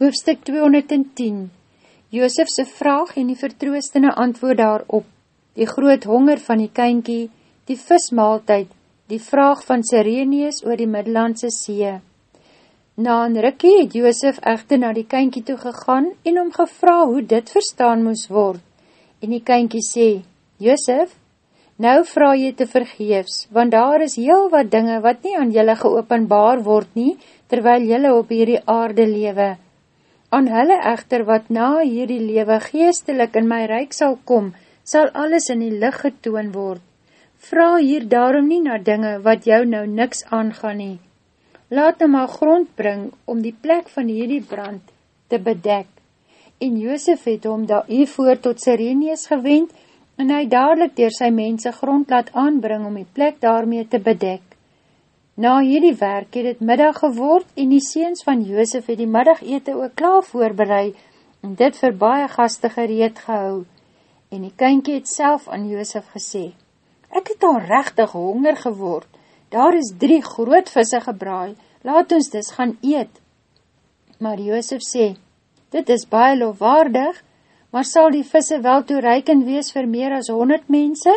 Hoofstuk 210 Joosefse vraag en die vertroostende antwoord daarop, die groot honger van die kynkie, die vismaaltijd, die vraag van Sireneus oor die Middellandse See. Na een rikkie het Joosef echter na die kynkie toe gegaan en om gevra hoe dit verstaan moes word. En die kynkie sê, Joosef, nou vraag jy te vergeefs, want daar is heel wat dinge wat nie aan jylle geopenbaar word nie, terwyl jylle op hierdie aarde lewe, Aan hulle echter wat na hierdie lewe geestelik in my reik sal kom, sal alles in die licht getoon word. Vra hier daarom nie na dinge wat jou nou niks aangaan nie. Laat nou maar grond bring om die plek van hierdie brand te bedek. En Joosef het om daar hiervoor tot Sireneus gewend en hy dadelijk dier sy mense grond laat aanbring om die plek daarmee te bedek. Na hierdie werk het het middag geword en die seens van Joosef het die middagete ook klaar voorbereid en dit vir baie gaste gereed gehou. En die kynkie het self aan Joosef gesê, Ek het al rechtig honger geword, daar is drie groot visse gebraai, laat ons dis gaan eet. Maar Joosef sê, Dit is baie loofwaardig, maar sal die visse wel toereikend wees vir meer as honderd mense?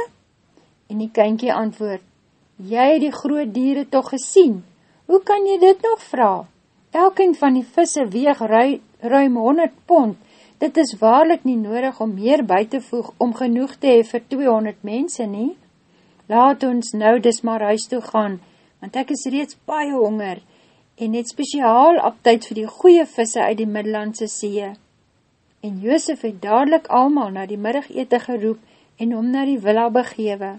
En die kynkie antwoord, jy het die groot dieren toch gesien, hoe kan jy dit nog vraag? Elking van die visse weeg ru ruim 100 pond, dit is waarlik nie nodig om meer by te voeg om genoeg te hee vir 200 mense nie. Laat ons nou dis maar huis toe gaan, want ek is reeds baie honger en het speciaal op tyd vir die goeie visse uit die Middellandse see. En Joosef het dadelijk almal na die middagete geroep en om na die villa begewe.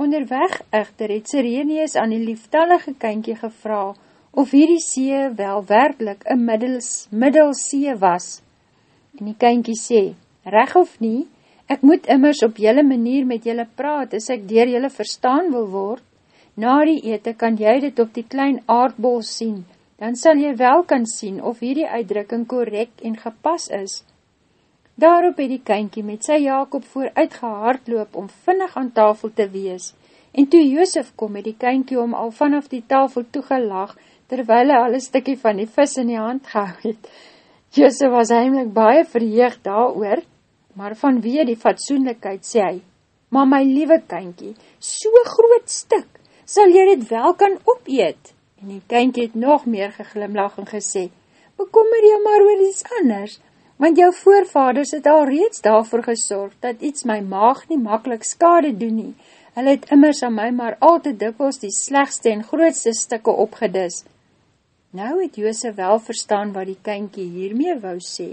Onderweg echter het Sireneus aan die lieftallige kynkie gevra of hierdie see wel werkelijk een middels, middelsee was. En die kynkie sê, reg of nie, ek moet immers op jylle manier met jylle praat as ek dier jylle verstaan wil word. Na die ete kan jy dit op die klein aardbol sien, dan sal jy wel kan sien of hierdie uitdrukking korrekt en gepas is. Daarop het die kynkie met sy Jacob vooruit gehaardloop om vinnig aan tafel te wees, en toe Joosef kom het die kynkie om al vanaf die tafel toegelag, terwyl hy al een stikkie van die vis in die hand gehou het. Joosef was heimlik baie verheeg daar oor, maar vanweer die fatsoenlikheid sê hy, Maar my liewe kynkie, so groot stuk, sal jy dit wel kan opeet? En die kynkie het nog meer geglimlag en gesê, Bekommer jy maar oor iets anders, want jou voorvaders het al reeds daarvoor gesorg, dat iets my maag nie makkelijk skade doen nie. Hulle het immers aan my maar al te dikwels die slechtste en grootste stikke opgedis. Nou het Joose wel verstaan wat die kynkie hiermee wou sê.